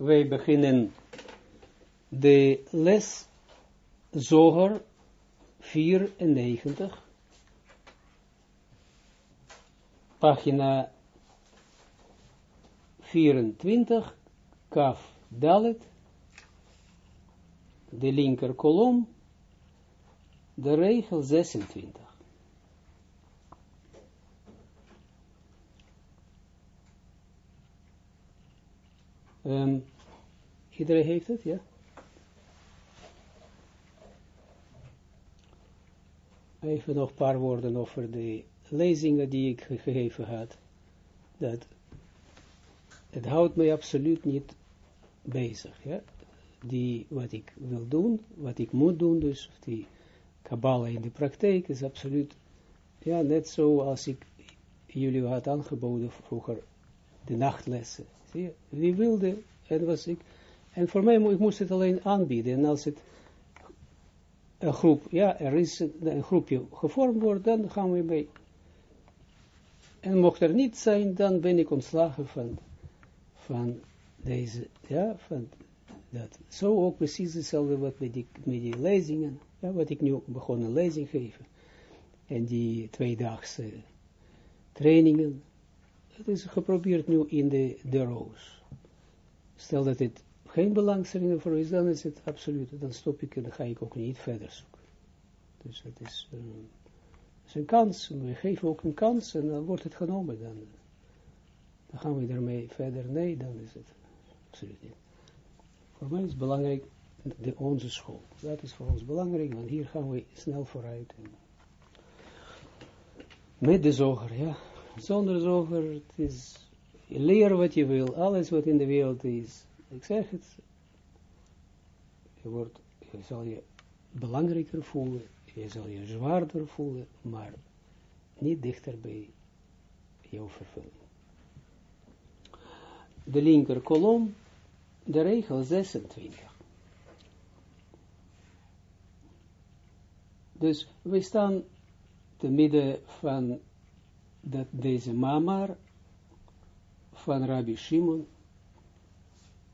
wij beginnen de les Zoger 94, pagina 24, kaf dalet, de linker kolom, de regel 26. Um, iedereen heeft het, ja? Even nog een paar woorden over de lezingen die ik gegeven had. Dat het houdt mij absoluut niet bezig. Ja? Die, wat ik wil doen, wat ik moet doen, dus die Kabbalah in de praktijk is absoluut, ja, net zo als ik jullie had aangeboden vroeger, de nachtlessen. Zie je? Wie wilde, en was ik, en voor mij, ik moest het alleen aanbieden, en als het een groep, ja, er is een groepje gevormd wordt, dan gaan we mee. En mocht er niet zijn, dan ben ik ontslagen van, van deze, ja, van dat. Zo ook precies hetzelfde wat met die, met die lezingen, ja, wat ik nu begon een lezing geven. En die tweedaagse trainingen, het is geprobeerd nu in de, de roos. Stel dat het geen belangstelling voor is, dan is het absoluut, dan stop ik en dan ga ik ook niet verder zoeken. Dus het is, is een kans, we geven ook een kans en dan wordt het genomen, dan, dan gaan we ermee verder, nee, dan is het absoluut niet. Voor mij is belangrijk, de, onze school, dat is voor ons belangrijk, want hier gaan we snel vooruit. En, met de zoger, ja, zonder zoger, het is, leer wat je wil, alles wat in de wereld is, ik zeg het, je, wordt, je zal je belangrijker voelen, je zal je zwaarder voelen, maar niet dichter bij jouw vervulling. De linker kolom, de regel 26. Dus we staan te midden van dat, deze mamar van Rabbi Shimon,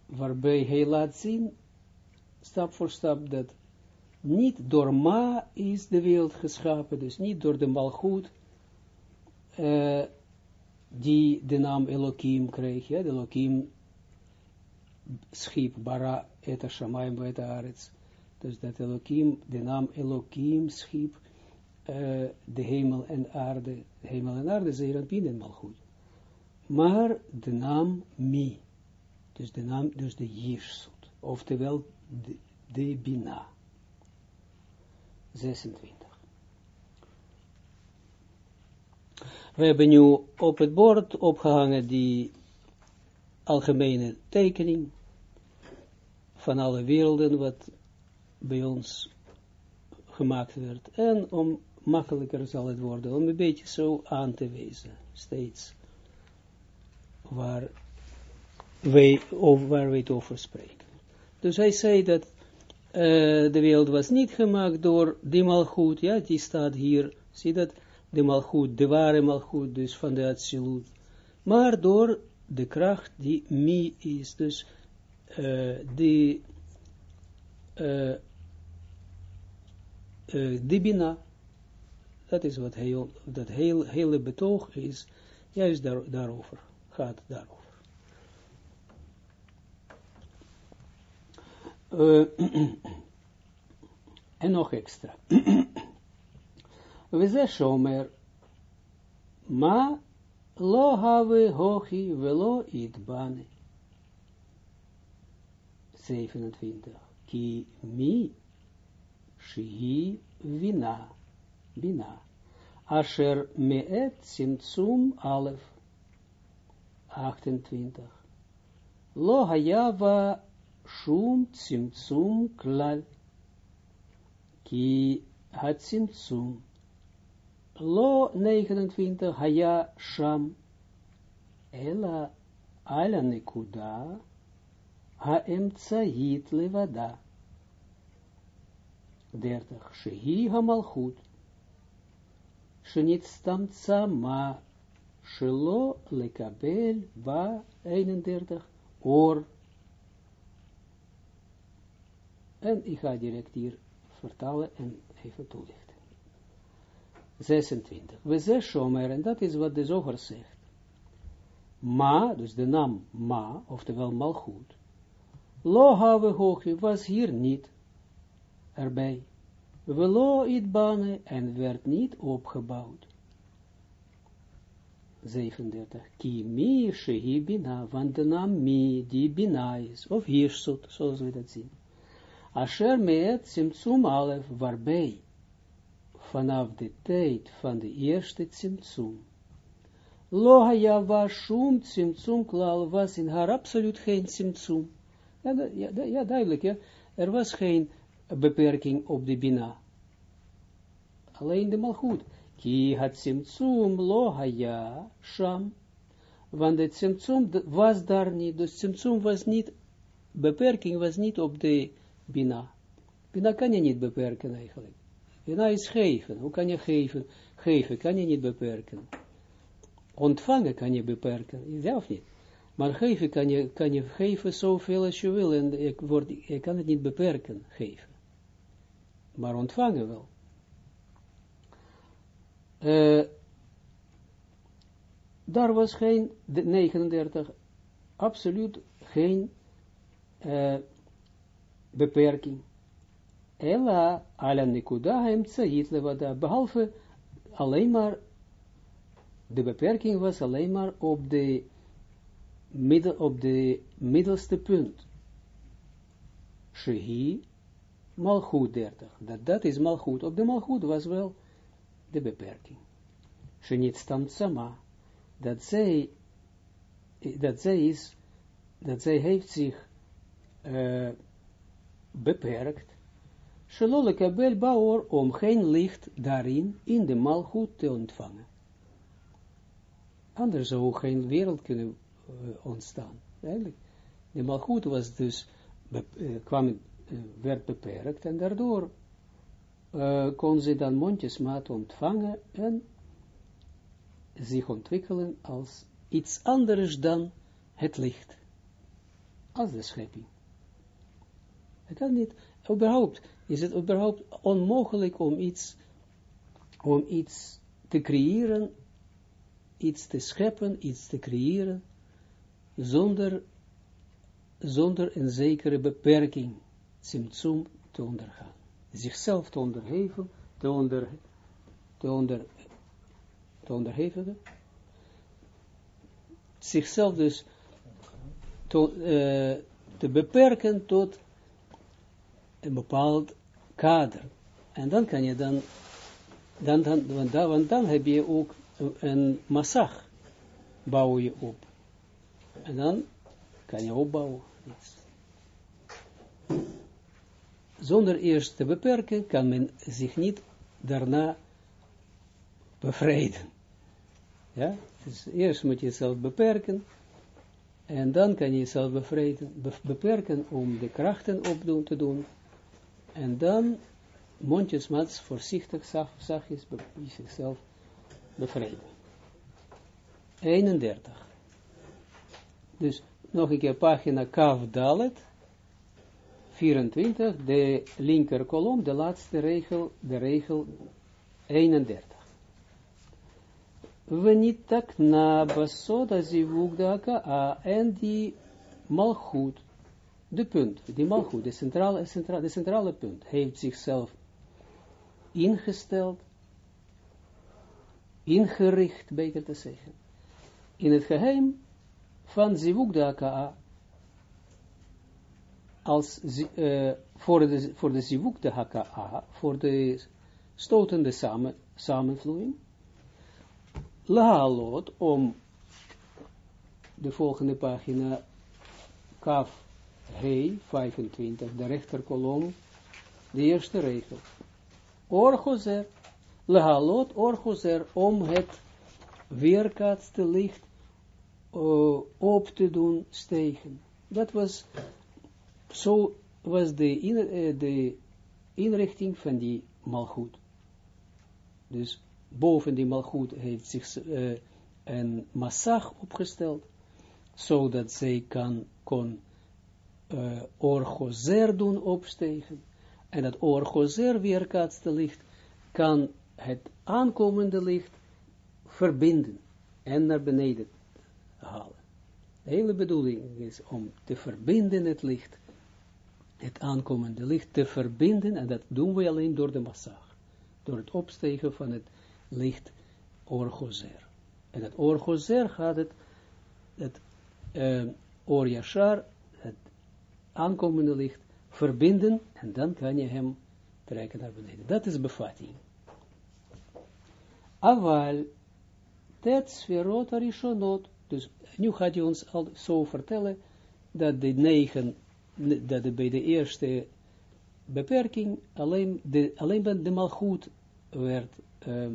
waarbij hij laat zien, stap voor stap, dat niet door ma is de wereld geschapen, dus niet door de malgoed, uh, die de naam Elohim kreeg, ja, de Elohim schiep bara et shamayim et dus dat Elohim, de naam Elohim schiep uh, de hemel en aarde, de hemel en aarde, zeer binnen malgoed. Maar de naam Mi, dus de naam, dus de Jirsut, oftewel de, de Bina. 26. We hebben nu op het bord opgehangen die algemene tekening van alle werelden wat bij ons gemaakt werd. En om makkelijker zal het worden, om een beetje zo aan te wezen, steeds, waar wij, over, waar we het over spreken. Dus hij zei dat uh, de wereld was niet gemaakt door die malgoed, ja, die staat hier, zie dat, de malgoed, de ware malgoed, dus van de absolute, maar door de kracht die mi is, dus uh, die, uh, die bina, dat is wat heel, dat hele betoog is, juist daar, daarover, gaat daarover. Uh, en nog extra. We zeggen shomer, ma lo have hochi velo itbane. 27. Ki mi shi vina, bina. Asher meet simtsum alef. 28. Lo hayava shum tzimtzum klal, ki hat tzimtzum, lo 29 haya sham, ela ala nekuda, emtsahit levada. 30 shehi hamalchut, ma, shelo lekabel ba 31 or En ik ga direct hier vertalen en even toelichten. 26. We zeggen shomer, en dat is wat de zoger zegt. Ma, dus de naam Ma, oftewel malchut, lo have hoogje, was hier niet erbij. Velo itbane, en werd niet opgebouwd. 37. Ki mi shehi bina, want de naam mi, die bina is, of hirsut, zoals we dat zien. Asher meet simtsum alef, waarbij vanaf de tijd van de eerste Tsimtsum. Lohaya was shum Tsimtsum klal, was in haar absoluut geen Tsimtsum. Ja, ja, ja, duidelijk, ja. Er was geen beperking op de Bina. Alleen de Malchut. Ki had Tsimtsum lohaya sham. Want de Tsimtsum was daar niet, dus Tsimtsum was niet, beperking was niet op de Bina. Bina kan je niet beperken eigenlijk. Bina is geven. Hoe kan je geven? Geven kan je niet beperken. Ontvangen kan je beperken. Ja of niet? Maar geven kan je, kan je geven zoveel als je wil. En ik, word, ik kan het niet beperken, geven. Maar ontvangen wel. Uh, daar was geen, 39, absoluut geen uh, beperking. Ella ala tzait levada, behalve alleen maar, de beperking was alleen maar op de, op de middelste punt. Shehi, malchut 30, dat, dat is malchut, op de malchut was wel de beperking. Shenit stamt sama, dat zij, dat zij is, dat zij heeft zich uh, beperkt, Shalole kabel baor om geen licht daarin in de malgoed te ontvangen. Anders zou geen wereld kunnen uh, ontstaan. Eigenlijk. De malgoed was dus, be, uh, kwam, werd beperkt en daardoor kon ze dan mondjesmaat ontvangen en zich ontwikkelen als iets anders dan het licht. Als de schepping. Het kan niet, überhaupt, is het überhaupt onmogelijk om iets, om iets te creëren, iets te scheppen, iets te creëren, zonder, zonder een zekere beperking, symptoom te ondergaan. Zichzelf te onderheven, te onder, te onder, te onderheven, zichzelf dus te, uh, te beperken tot een bepaald kader. En dan kan je dan, dan, dan, want, dan dan heb je ook een, een massag, bouw je op. En dan kan je opbouwen. Zonder eerst te beperken, kan men zich niet daarna bevrijden. Ja, dus eerst moet je jezelf beperken, en dan kan je jezelf bevrijden, beperken om de krachten op te doen, en dan mondjesmaat voorzichtig, zachtjes zichzelf bevrijden. 31. Dus nog een keer pagina Kaf Dalet, 24, de linker kolom, de laatste regel, de regel 31. We niet tak na basoda zivugdaka a en die malchut de punt, die malgoed, de centrale, centrale, de centrale punt, heeft zichzelf ingesteld, ingericht, beter te zeggen, in het geheim van Zivuk als uh, voor de, voor de Zivuk de HKA, voor de stotende samen, samenvloeiing, Lahalot, om de volgende pagina, kaf Hey, 25, de rechterkolom, de eerste regel. Orgozer, lehalot orgozer, om het weerkaatste licht uh, op te doen stegen. Dat was, zo was de, in, uh, de inrichting van die malgoed. Dus boven die malgoed heeft zich uh, een massag opgesteld, zodat zij kan, kon uh, orgozer doen opstegen, en dat orgozer weerkaatste licht, kan het aankomende licht verbinden en naar beneden halen. De hele bedoeling is om te verbinden het licht, het aankomende licht te verbinden, en dat doen we alleen door de massage, door het opstegen van het licht orgozer. En het orgozer gaat het, het or het aankomende licht, verbinden, en dan kan je hem trekken naar beneden. Dat is bevatting. Aval, tet sferot arishonot, dus nu gaat hij ons al zo vertellen, dat de negen, dat bij de eerste beperking alleen, de, alleen de malchut werd uh,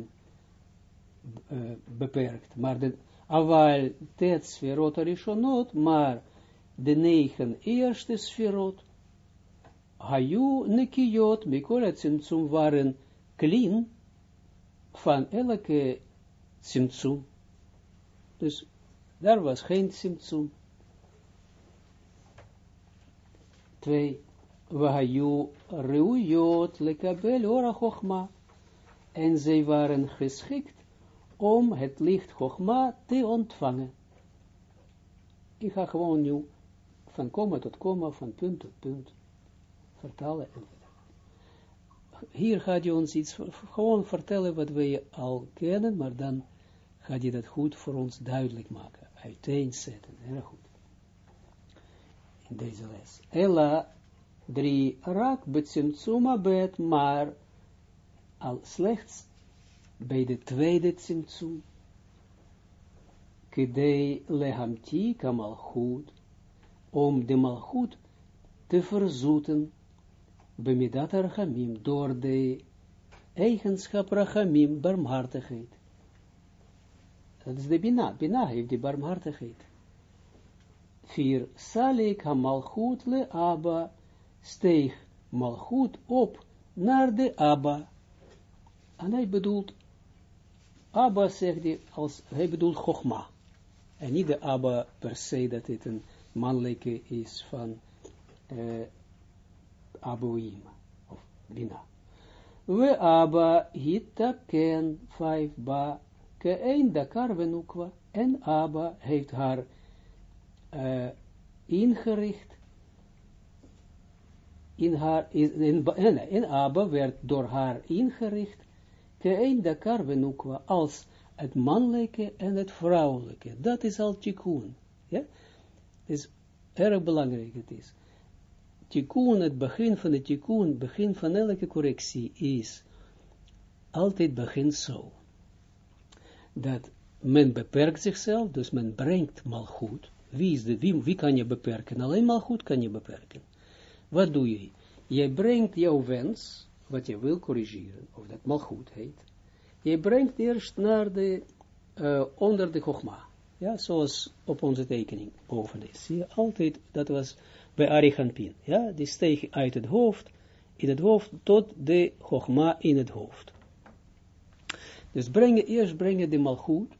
uh, beperkt. Maar de awal tet sferot arishonot, maar de negen eerste sferot, hayu nekiyot, mikol tzimtzum waren clean van elke tzimtzum. Dus daar was geen tzimtzum. 2. Wahayu reuyot lekabel ora chogma. En zij waren geschikt om het licht chogma te ontvangen. Ik ga gewoon nu van komma tot komma, van punt tot punt vertalen. Hier gaat hij ons iets gewoon vertellen wat wij al kennen, maar dan gaat hij dat goed voor ons duidelijk maken, uiteenzetten. Heel goed. Deze les. Ella 3 rak betsimtsuma bet, maar al slechts bij de tweede tsimtsum, kidei lehamti kamal goed, om de malchut te verzoeten bemidat rachamim, door de eigenschap rachamim, barmhartigheid. Dat is de Bina. Bina heeft die barmhartigheid. Vier, Salik ha-malchut le Abba, steeg malchut op naar de Abba. En hij bedoelt, Abba zegt hij, als, hij bedoelt Chogma. En niet de Abba per se, dat het een mannelijke is van Aboim, of Bina. We Abba hitta ken vijf ba, ke een dakar venukwa, en Abba heeft haar uh, ingericht, in haar, in, in, in, Abba werd door haar ingericht, ke een dakar venukwa, als het mannelijke en het vrouwelijke. Dat is al tikkun. Ja? Het is erg belangrijk, het is tikkun, het begin van de tikkun, begin van elke correctie is altijd begin zo. Dat men beperkt zichzelf, dus men brengt mal goed. Wie, de, wie, wie kan je beperken? Alleen mal goed kan je beperken. Wat doe je? Je brengt jouw wens, wat je wil corrigeren, of dat mal goed heet. Je brengt eerst naar de, onder de chogma. Ja, zoals op onze tekening boven is. Zie je altijd, dat was bij Arichampin. Ja, die steeg uit het hoofd, in het hoofd, tot de Chogma in het hoofd. Dus breng, eerst breng je de malgoed,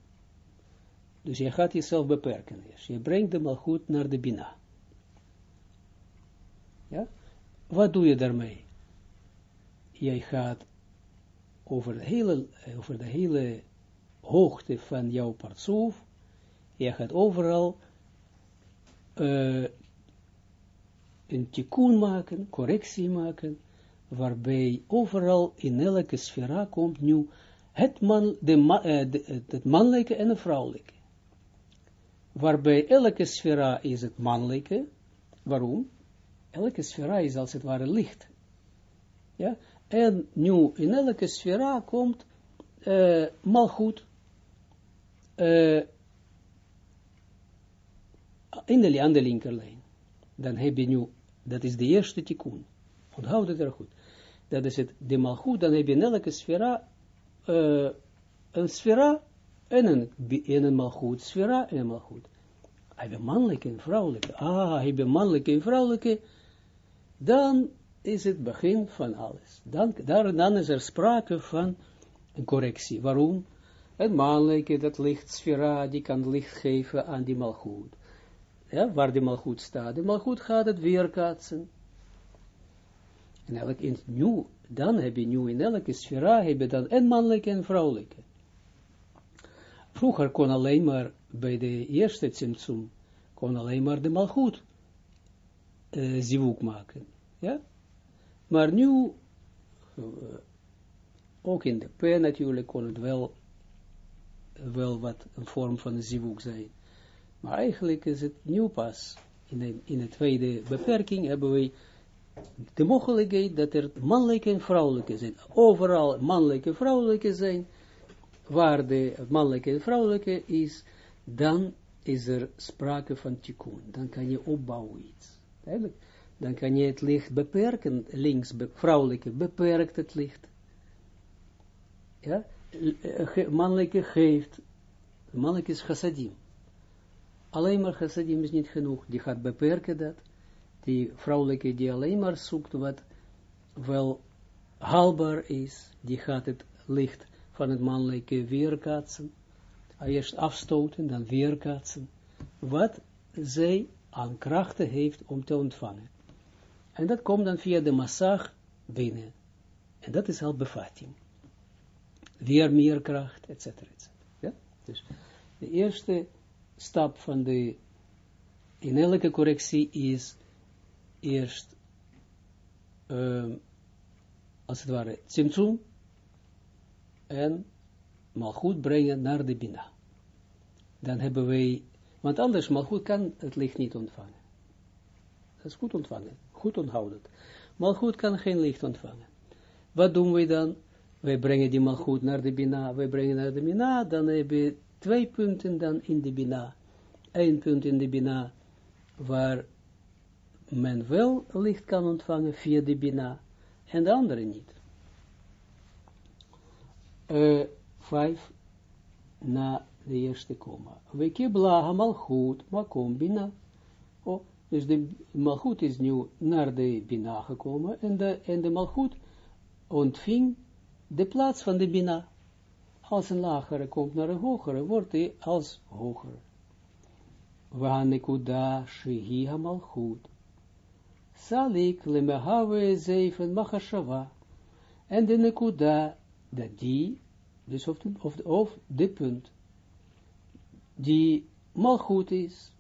dus je gaat jezelf beperken. Je brengt de malgoed naar de Bina. Ja, wat doe je daarmee? Jij gaat over de hele, over de hele hoogte van jouw partsoef, je gaat overal uh, een tikkun maken, correctie maken, waarbij overal in elke sfera komt nu het, man, de, uh, de, het mannelijke en het vrouwelijke. Waarbij elke sfera is het mannelijke. Waarom? Elke sfera is als het ware licht. Ja? En nu in elke sfera komt uh, malgoed. Uh, in de, aan de linkerlijn. Dan heb je nu dat is de eerste tikkun. Onthoud het er goed. Dat is het, de malgoed, dan heb je in elke sfera, uh, een sfera en een, en een malgoed, sfera en een malgoed. Heb je mannelijke en vrouwelijke. Ah, heb je mannelijke en vrouwelijke, dan is het begin van alles. Dan, dan is er sprake van een correctie. Waarom? Het mannelijke, dat licht sfera, die kan licht geven aan die malgoed ja, waar de malgoed staat. De malgoed gaat het weerkaatsen. En elk in nu, dan heb je nu in elke sfera, heb je dan en mannelijke en vrouwelijke. Vroeger kon alleen maar bij de eerste Tsimtsum, kon alleen maar de malgoed uh, zivuk maken. Ja? Maar nu, uh, ook in de P natuurlijk, kon het wel, wel wat een vorm van zivuk zijn. Maar eigenlijk is het nu pas, in de, in de tweede beperking hebben we de mogelijkheid dat er mannelijke en vrouwelijke zijn. Overal mannelijke en vrouwelijke zijn, waar de mannelijke en vrouwelijke is, dan is er sprake van tikkun. Dan kan je opbouwen iets. Dan kan je het licht beperken, links, be, vrouwelijke, beperkt het licht. Ja, mannelijke geeft, mannelijke is chassadim. Alleen maar chassadim is niet genoeg, die gaat beperken dat. Die vrouwelijke die alleen maar zoekt wat wel haalbaar is, die gaat het licht van het mannelijke weerkaatsen. Eerst afstoten, dan weerkaatsen. Wat zij aan krachten heeft om te ontvangen. En dat komt dan via de massag binnen. En dat is al bevatting. Weer meer kracht, etc. Ja? Dus de eerste stap van de, in elke correctie is eerst, uh, als het ware, Tsimtsum en goed brengen naar de Bina. Dan hebben wij want anders, malgoed kan het licht niet ontvangen. Dat is goed ontvangen, goed onthouden. Malgoed kan geen licht ontvangen. Wat doen wij dan? Wij brengen die malgoed naar de bina, wij brengen naar de bina, dan hebben we twee punten dan in de bina. Eén punt in de bina, waar men wel licht kan ontvangen via de bina, en de andere niet. Uh, vijf, na de eerste komma. We kibla malchut makom bina. Oh, dus de malchut is nu naar de bina gekomen en de, en de malchut ontving de plaats van de bina. Als een lagere komt naar een hogere, wordt hij als hogere. Wanekuda shehi malchut. Salik lemehave zeven machashava. En de nekuda, dat die, dus of, of, of de punt, die malchut is,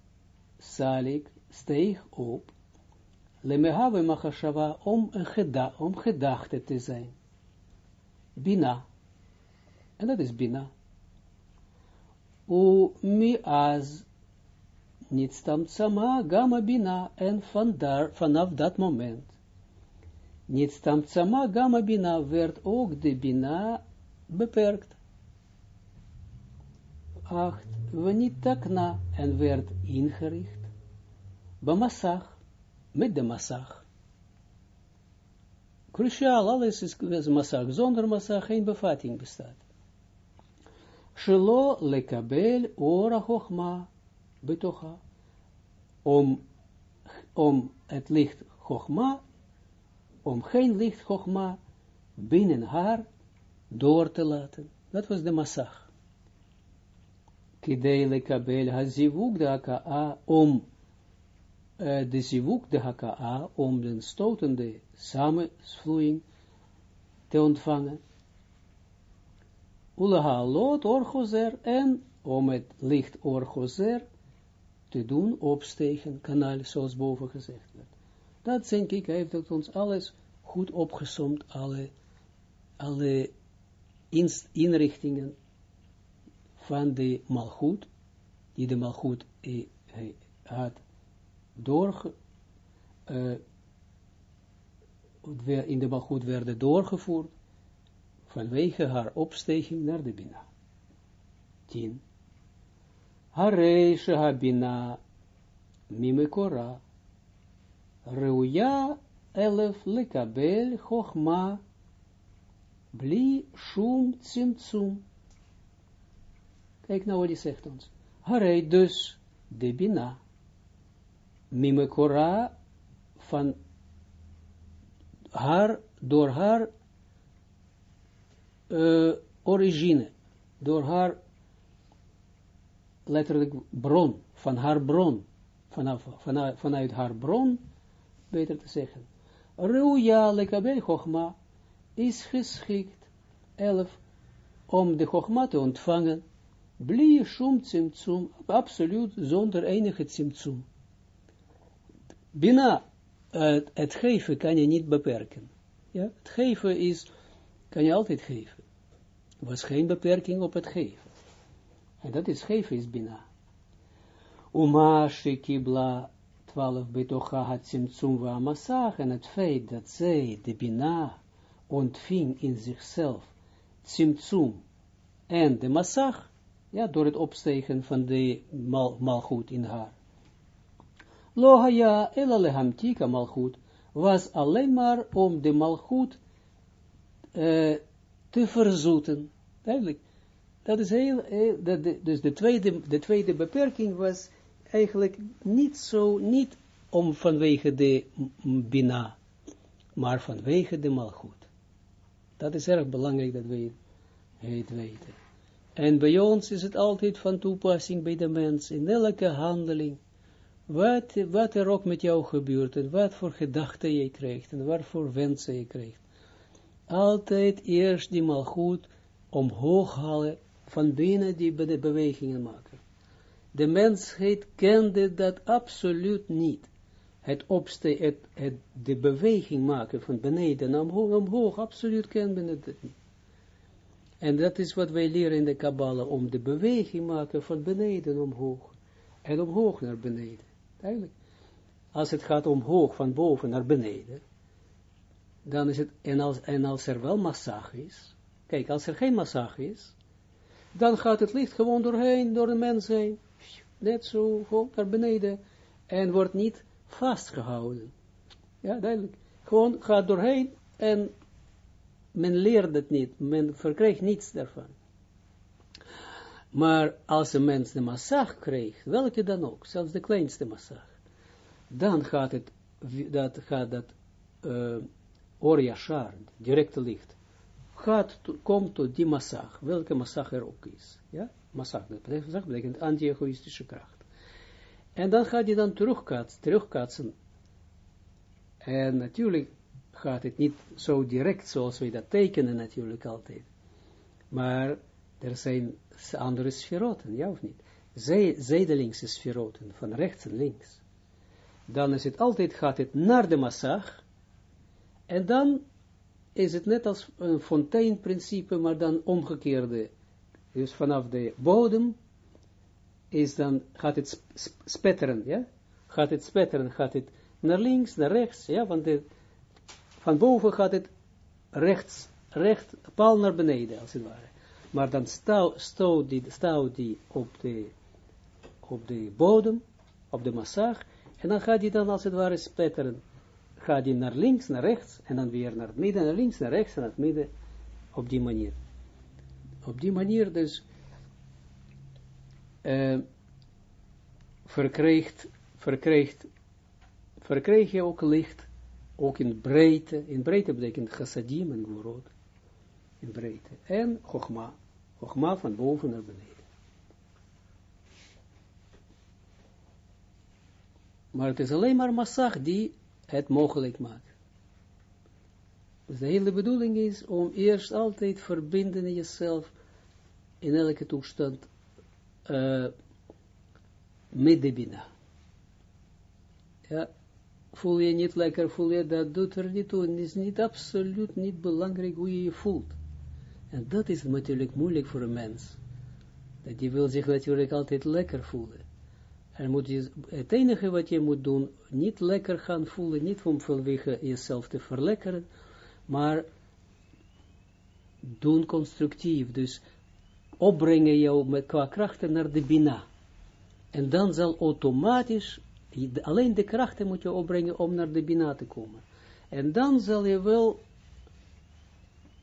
salik, steeg op, lemehave machashava, om, geda, om gedachte te zijn. Bina. En dat is bina. U mi az, niet stamt sama, gamma bina, en vandaar, vanaf dat moment, niet stamt sama, gamma bina, werd ook de bina beperkt. Acht takna en werd ingericht, Bamassach, met de massach. Cruciaal, alles is massach, zonder massach geen bevatting bestaat. Shelo lekabel ora hochma betocha, om, om het licht hochma, om geen licht hochma binnen haar door te laten. Dat was de massach kidele kabel hazivuk de haka om uh, de zivuk de haka om de stotende samenvloeiing te ontvangen. Ulaha lot orgozer en om het licht orgozer te doen opstegen, kanaal zoals boven gezegd werd. Dat denk ik, heeft ons alles goed opgesomd, alle, alle inrichtingen van de malgoed, die de malgoed eh, had doorge, uh, in de malgoed werden doorgevoerd, vanwege haar opstijging naar de Bina. 10. Hareisha habina mimekora reuya elef lekabel chochma bli shum tzimtzum Kijk nou wat hij zegt ons. Harei dus de Bina. Mimekora van haar, door haar origine, door haar letterlijk bron, van haar bron, vanaf, vanuit, vanuit haar bron, beter te zeggen, Ruja lekabel chogma is geschikt, elf, om de chogma te ontvangen, blie shum tzimtzum, absoluut zonder enige tzimtzum. Bina, het, geven kan je niet beperken. Ja, het geven is, kan je altijd geven. Er was geen beperking op het geven. En dat is geven is bina. Uma shekibla 12 betocha had simtsum wa masach en het feit dat zij de bina ontving in zichzelf simtsum en de masach, ja, door het opstegen van de mal, malgoed in haar. Lohaya ela lehamtika malgoed was alleen maar om de malgoed uh, te verzoeten. Duidelijk. Dat is heel dat de, dus de tweede, de tweede beperking was eigenlijk niet zo, niet om vanwege de bina, maar vanwege de malgoed. Dat is erg belangrijk dat we het weten. En bij ons is het altijd van toepassing bij de mens, in elke handeling, wat, wat er ook met jou gebeurt, en wat voor gedachten je krijgt, en wat voor wensen je krijgt. Altijd eerst die malgoed omhoog halen, van binnen die bewegingen maken. De mensheid kende dat absoluut niet. Het opste, het, het, de beweging maken van beneden naar omhoog, omhoog, absoluut kennen we het. En dat is wat wij leren in de Kabbalah, om de beweging maken van beneden omhoog. En omhoog naar beneden. Eigenlijk. Als het gaat omhoog, van boven naar beneden, dan is het, en als, en als er wel massage is, kijk, als er geen massage is, dan gaat het licht gewoon doorheen, door de mens heen, net zo, naar beneden, en wordt niet vastgehouden. Ja, duidelijk. Gewoon gaat doorheen, en men leert het niet, men verkrijgt niets daarvan. Maar als een mens de massage krijgt, welke dan ook, zelfs de kleinste massage, dan gaat het, dat gaat dat, uh, Orja Shar, directe licht, gaat, komt tot die massag, welke massag er ook is. Ja, massag, dat betekent anti-egoïstische kracht. En dan gaat hij dan terugkaatsen, terugkaatsen. En natuurlijk gaat het niet zo direct zoals wij dat tekenen natuurlijk altijd. Maar er zijn andere sferoten, ja of niet? Zij, zijdelingse sferoten, van rechts en links. Dan is het altijd, gaat het naar de massag, en dan is het net als een fonteinprincipe, maar dan omgekeerde. Dus vanaf de bodem is dan, gaat het spetteren, ja? Gaat het spetteren, gaat het naar links, naar rechts, ja? Want van boven gaat het rechts, recht, paal naar beneden, als het ware. Maar dan stoot die, stout die op de, op de bodem, op de massage, en dan gaat hij dan als het ware spetteren gaat hij naar links, naar rechts, en dan weer naar het midden, naar links, naar rechts, en naar het midden, op die manier. Op die manier dus uh, verkrijgt, verkrijgt, verkrijg je ook licht, ook in breedte, in breedte betekent chassadim en gvorot, in breedte, en chogma, chogma van boven naar beneden. Maar het is alleen maar massag die het mogelijk maakt. Dus de hele bedoeling is om eerst altijd verbinden in jezelf in elke toestand uh, met de bina. Ja, voel je niet lekker, voel je dat, doet er niet toe. Het is niet absoluut niet belangrijk hoe je je voelt. En dat is natuurlijk moeilijk voor een mens. Dat die wil zich natuurlijk altijd lekker voelen. En moet je, het enige wat je moet doen, niet lekker gaan voelen, niet om vanwege jezelf te verlekkeren, maar doen constructief, dus opbrengen jou met, qua krachten naar de bina. En dan zal automatisch, alleen de krachten moet je opbrengen om naar de bina te komen. En dan zal je wel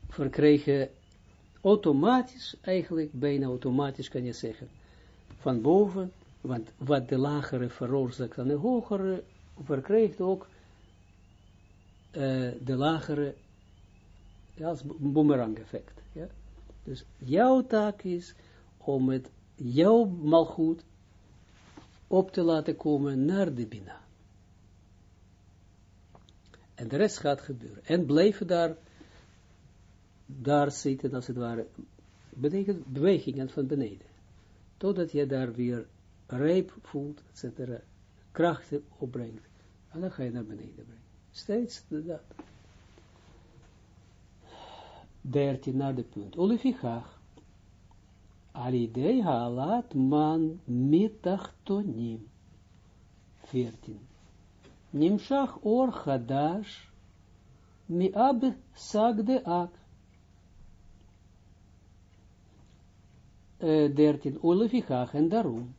verkrijgen, automatisch, eigenlijk bijna automatisch kan je zeggen, van boven want wat de lagere veroorzaakt aan de hogere, verkrijgt ook uh, de lagere, als boomerang effect. Dus jouw taak is om het jouw malgoed op te laten komen naar de Bina. En de rest gaat gebeuren. En blijven daar, daar zitten, als het ware, betekent bewegingen van beneden. Totdat je daar weer rijp voelt, etc. Krachten opbrengt. En dan ga je naar beneden brengen. Steeds dat. 13 naar de punt. Olefichach. Alidei halat man mitachtonim. 14. Nimshach or chadash miab sagde ak. Uh, 13. Olefichach en daarom.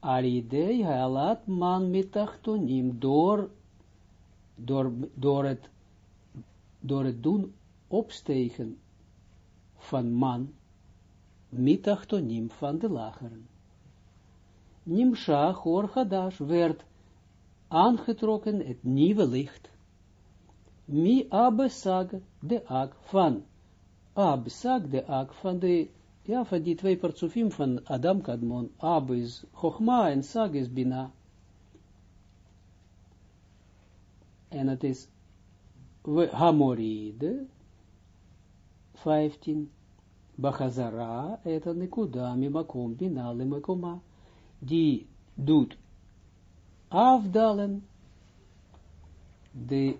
Alidei halat man mitachtonim. Door, door, door het door het doen opstegen van man, mitachtonim van de lageren. Nimshach or Hadash werd aangetrokken het nieuwe licht. Mi abesag de ak van abesag de ak van de ja, van die twee partsofim van Adam Kadmon, Ab is Chochma en Sag is Bina. En het is Hamoride, 15. Bachazara, et nekuda, mimakom, bina, lemekoma. Die doet afdalen, de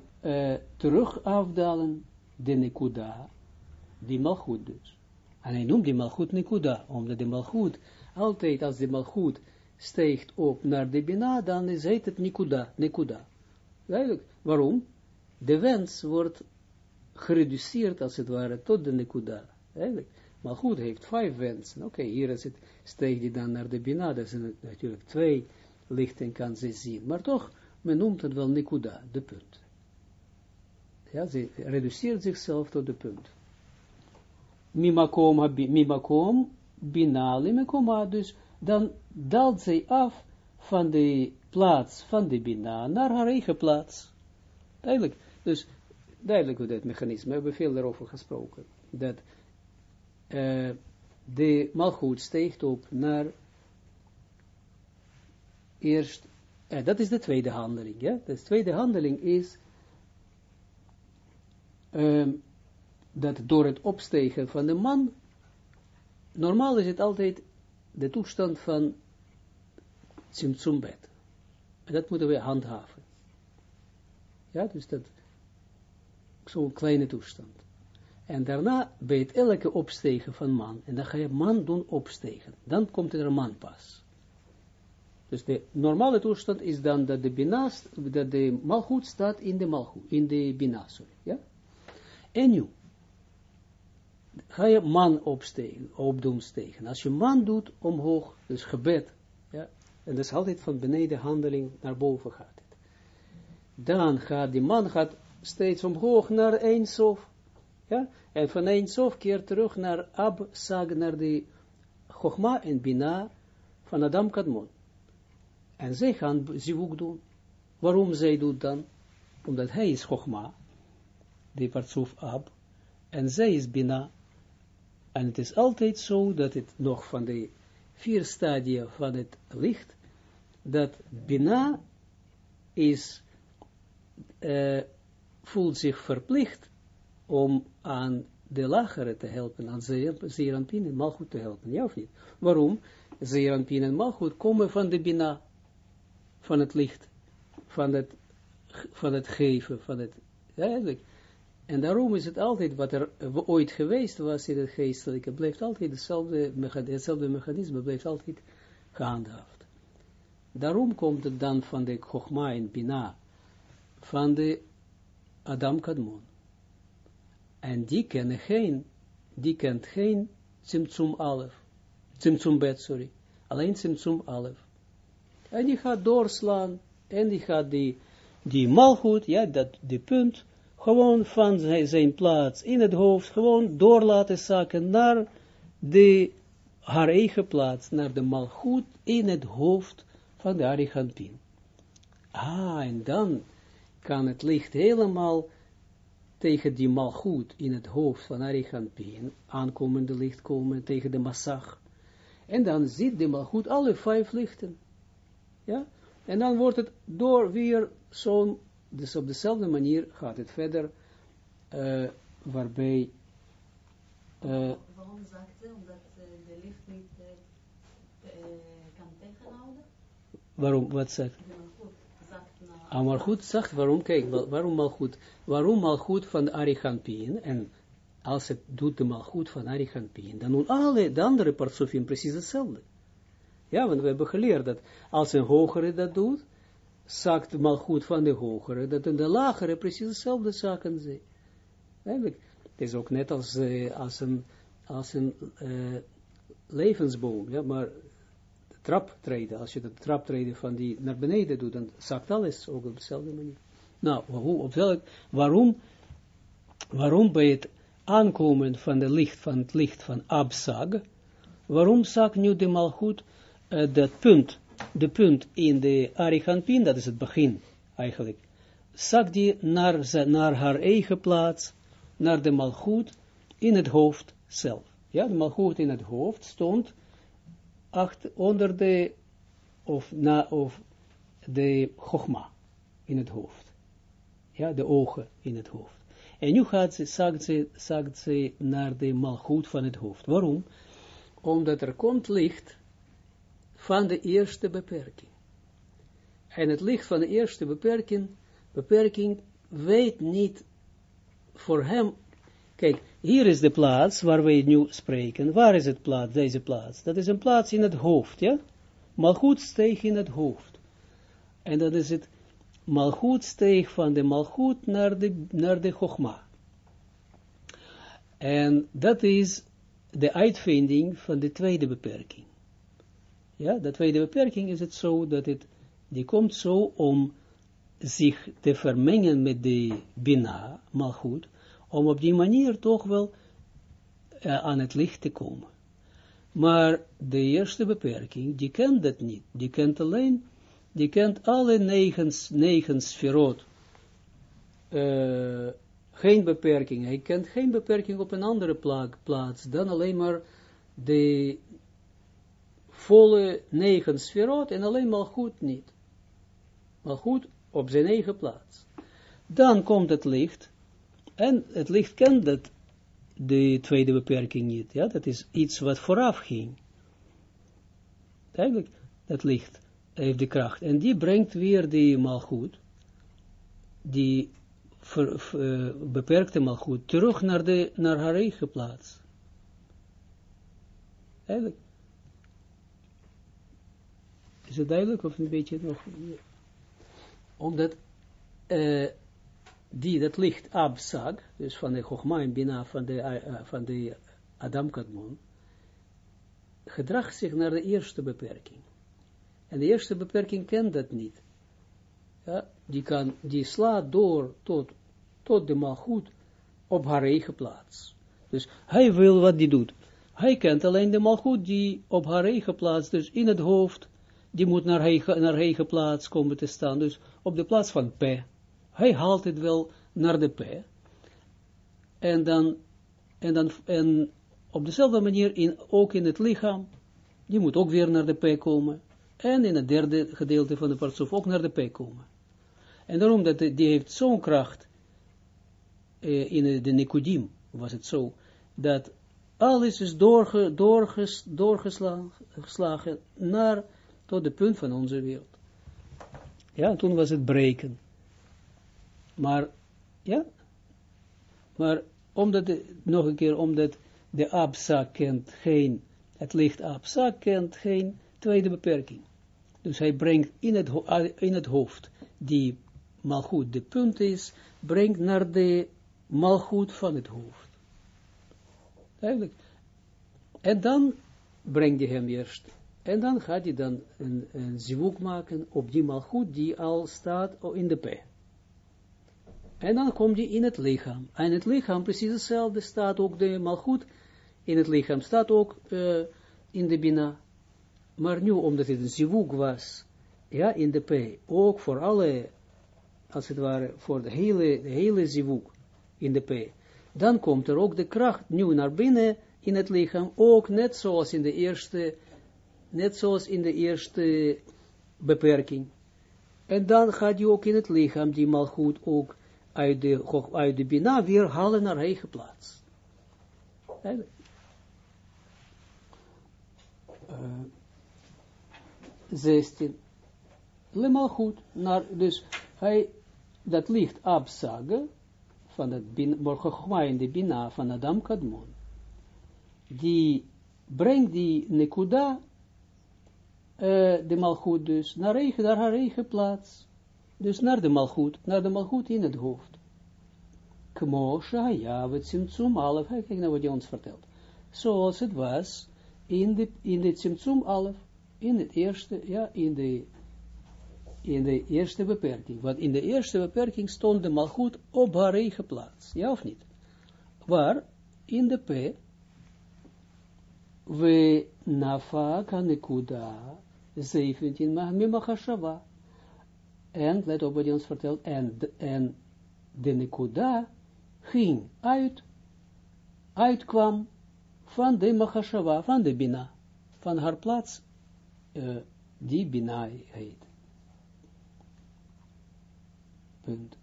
terug afdalen, de nekuda, die malchut dus. En hij noemt die malchut nekuda, omdat de malchut, altijd als de malchut steekt op naar de bina, dan is het nekuda, nekuda. Waarom? De wens wordt gereduceerd als het ware tot de nekuda. Eigenlijk. Maar goed, heeft vijf wensen. Oké, hier is het, steeg die dan naar de bina, dat zijn natuurlijk twee lichten kan ze zien. Maar toch, men noemt het wel nekuda, de punt. Ja, ze reduceert zichzelf tot de punt. Mimakom, mimakom, bina, limekoma, dus dan daalt zij af van de plaats van de bina naar haar eigen plaats. Eigenlijk, dus duidelijk hoe dat mechanisme, we hebben veel daarover gesproken, dat uh, de malgoed steekt op naar eerst, uh, dat is de tweede handeling, ja, de tweede handeling is um, dat door het opstegen van de man, normaal is het altijd de toestand van Tsimtsumbet. En dat moeten we handhaven. Ja, dus dat zo'n kleine toestand. En daarna bij het elke opstegen van man, en dan ga je man doen opstegen. Dan komt er een man pas. Dus de normale toestand is dan dat de bina, dat de malgoed staat in de malgoed, in de sorry, ja. En nu, ga je man opstegen, opdoen stegen. Als je man doet omhoog, dus gebed, ja, en dat is altijd van beneden handeling naar boven gaat. Dan gaat die man gaat steeds omhoog naar Eindsof. Ja? En van Eindsof keer terug naar Ab Sag, naar de Chogma en Bina van Adam Kadmon. En zij gaan zivuk doen. Waarom zij doet dan? Omdat hij is Chogma, de Partsuf Ab, en zij is Bina. En het is altijd zo dat het nog van de vier stadia van het licht, dat Bina is uh, voelt zich verplicht om aan de lagere te helpen, aan Zeranpin en Malchut te helpen, ja of niet? Waarom? Zeranpin en Malchut komen van de Bina, van het licht, van het, van het geven, van het, eigenlijk. En daarom is het altijd, wat er ooit geweest was in het geestelijke, blijft altijd hetzelfde, hetzelfde mechanisme, blijft altijd gehandhaafd. Daarom komt het dan van de Chogma en Bina, van de Adam Kadmon. En die kennen geen, die kent geen Tsimtsum Alef, Tsimtsum Bet, sorry, alleen Tsimtsum Alef. En die gaat doorslaan, en die gaat die, die malgoed, ja, dat, die punt, gewoon van zijn, plaats in het hoofd, gewoon door laten zakken naar de, haar eigen plaats, naar de malgoed in het hoofd van de Arigantin. Ah, en dan kan het licht helemaal tegen die malgoed in het hoofd van Arichampin, aankomende licht komen tegen de massag. En dan ziet de malgoed alle vijf lichten. Ja? En dan wordt het door weer zo'n, dus op dezelfde manier gaat het verder, uh, waarbij... Uh, Waarom zakt het? Omdat uh, de licht niet kan tegenhouden? Waarom, wat zegt? Maar goed, zegt waarom, kijk, waarom mal goed, waarom mal goed van de Arichampien, en als het doet de mal goed van Arichampien, dan doen alle de andere partsofim precies hetzelfde. Ja, want we hebben geleerd dat als een hogere dat doet, zakt de malgoed van de hogere, dat in de lagere precies dezelfde zaken zijn. Eigenlijk, het is ook net als, uh, als een, als een uh, levensboom, ja, maar traptreden, als je de traptreden van die naar beneden doet, dan zakt alles ook op dezelfde manier. Nou, hoe, op welk, waarom, waarom bij het aankomen van, de licht, van het licht van Absag, waarom zakt nu de malgoed uh, dat punt, de punt in de Arihanpin, dat is het begin eigenlijk, zag die naar, naar haar eigen plaats, naar de malgoed in het hoofd zelf. Ja, de malgoed in het hoofd stond achter, onder de, of, na, of de chogma in het hoofd. Ja, de ogen in het hoofd. En nu gaat ze, zakt ze, zakt ze naar de malgoed van het hoofd. Waarom? Omdat er komt licht van de eerste beperking. En het licht van de eerste beperking, beperking weet niet voor hem, kijk, hier is de plaats waar wij nu spreken. Waar is het plaats, deze plaats? Dat is een plaats in het hoofd, ja? Malchut steeg in het hoofd. En dat is het, Malchut steeg van de Malchut naar de, naar de Chogma. En dat is de uitvinding van de tweede beperking. Ja, de tweede beperking is het zo dat het, die komt zo om zich te vermengen met de Bina, goed, om op die manier toch wel uh, aan het licht te komen. Maar de eerste beperking, die kent dat niet. Die kent alleen, die kent alle negen, sferot. Uh, geen beperking. Hij kent geen beperking op een andere plaats dan alleen maar de volle negen sferot en alleen maar goed niet. Maar goed op zijn eigen plaats. Dan komt het licht, en het licht kent dat, de tweede beperking niet. Ja, dat is iets wat vooraf ging. Eigenlijk, dat licht heeft de kracht. En die brengt weer die malgoed, die ver, beperkte malgoed, terug naar, de, naar haar eigen plaats. Eigenlijk, is het duidelijk of een beetje nog? Omdat uh, die, dat licht Absag, dus van de Chogma en Bina van de, uh, van de Adam Kadmon, gedraagt zich naar de eerste beperking. En de eerste beperking kent dat niet. Ja, die, kan, die slaat door tot, tot de malgoed op haar eigen plaats. Dus hij wil wat die doet. Hij kent alleen de malgoed die op haar eigen plaats, dus in het hoofd, die moet naar naar eigen plaats komen te staan, dus op de plaats van P. Hij haalt het wel naar de P. En dan, en dan, en op dezelfde manier, in, ook in het lichaam, die moet ook weer naar de P komen. En in het derde gedeelte van de partsof ook naar de P komen. En daarom dat die heeft zo'n kracht, eh, in de Nicodim was het zo, dat alles is doorge, doorges, doorgeslagen naar tot de punt van onze wereld. Ja, toen was het breken. Maar, ja, maar omdat, nog een keer, omdat de absa kent geen, het licht absa kent geen tweede beperking. Dus hij brengt in het, in het hoofd, die malgoed de punt is, brengt naar de malgoed van het hoofd. Eigenlijk. En dan brengt hij hem eerst en dan gaat hij dan een, een maken op die malgoed die al staat in de P. En dan komt hij in het lichaam. En het lichaam precies hetzelfde staat ook de malgoed in het lichaam, staat ook uh, in de Bina. Maar nu, omdat het een zivuk was, ja, in de P, ook voor alle, als het ware, voor de hele, de hele zivuk in de P, dan komt er ook de kracht nu naar binnen in het lichaam, ook net zoals in de eerste net zoals in de eerste beperking. En dan gaat hij ook in het lichaam, die malgoed, ook uit de, uit bina weer halen naar eigen plaats. Uh, 16. Lemal goed, dus hij, dat licht abzagen, van het Borgachma in de Bina van Adam Kadmon, die brengt die Nekuda, uh, de Malchut dus, naar, eigen, naar haar eigen plaats. Dus naar de Malchut, naar de Malchut in het hoofd. Kmosha, ja, wat Simtsum Alef, kijk naar wat hij ons vertelt. Zoals het was in de, in de Simtsum Alef, in het eerste, ja, in de in de eerste beperking. Want in de eerste beperking stond de malgoed op haar eigen plaats. Ja of niet? Waar? In de P. We nafa kanekuda 17 mimachashava. En, let op wat hij ons vertelt, en, en de nekuda ging uit, uitkwam van de machashava, van de bina, van haar plaats, die bina heet. Punt.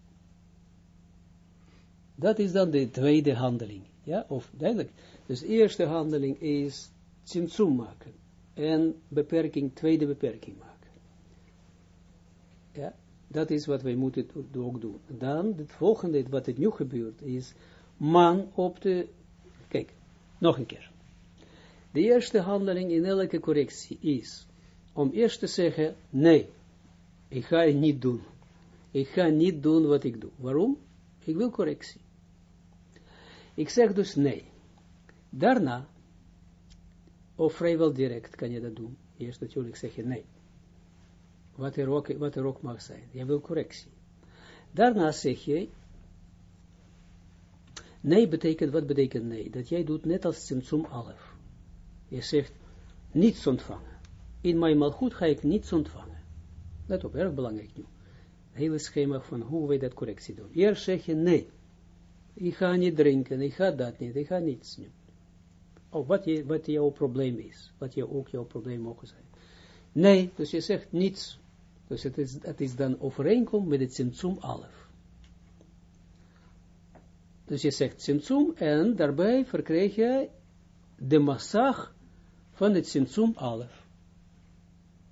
Dat is dan de tweede handeling. Ja, of duidelijk. Dus de eerste handeling is tzimtzum maken. En beperking, tweede beperking maken. Ja, dat is wat wij moeten ook doen. Dan, het volgende, wat het nu gebeurt, is man op de, kijk, nog een keer. De eerste handeling in elke correctie is, om eerst te zeggen, nee, ik ga het niet doen. Ik ga niet doen wat ik doe. Waarom? Ik wil correctie. Ik zeg dus nee. Daarna, of vrijwel direct kan je dat doen. Eerst natuurlijk zeg je nee. Wat er ook, wat er ook mag zijn. Je wil correctie. Daarna zeg je, nee betekent, wat betekent nee? Dat jij doet net als Simtsum Alef. Je zegt, niets ontvangen. In mijn malgoed ga ik niets ontvangen. Let op, erg belangrijk nu hele schema van hoe wij dat correctie doen. Eerst zeg je nee, ik ga niet drinken, ik ga dat niet, ik ga niets doen. Of wat, je, wat jouw probleem is, wat je ook jouw probleem mogen zijn. Nee, dus je zegt niets. Dus het is, het is dan overeenkom met het Simtsum Alef. Dus je zegt Simtsum en daarbij verkrijg je de massag van het Simtsum Alef.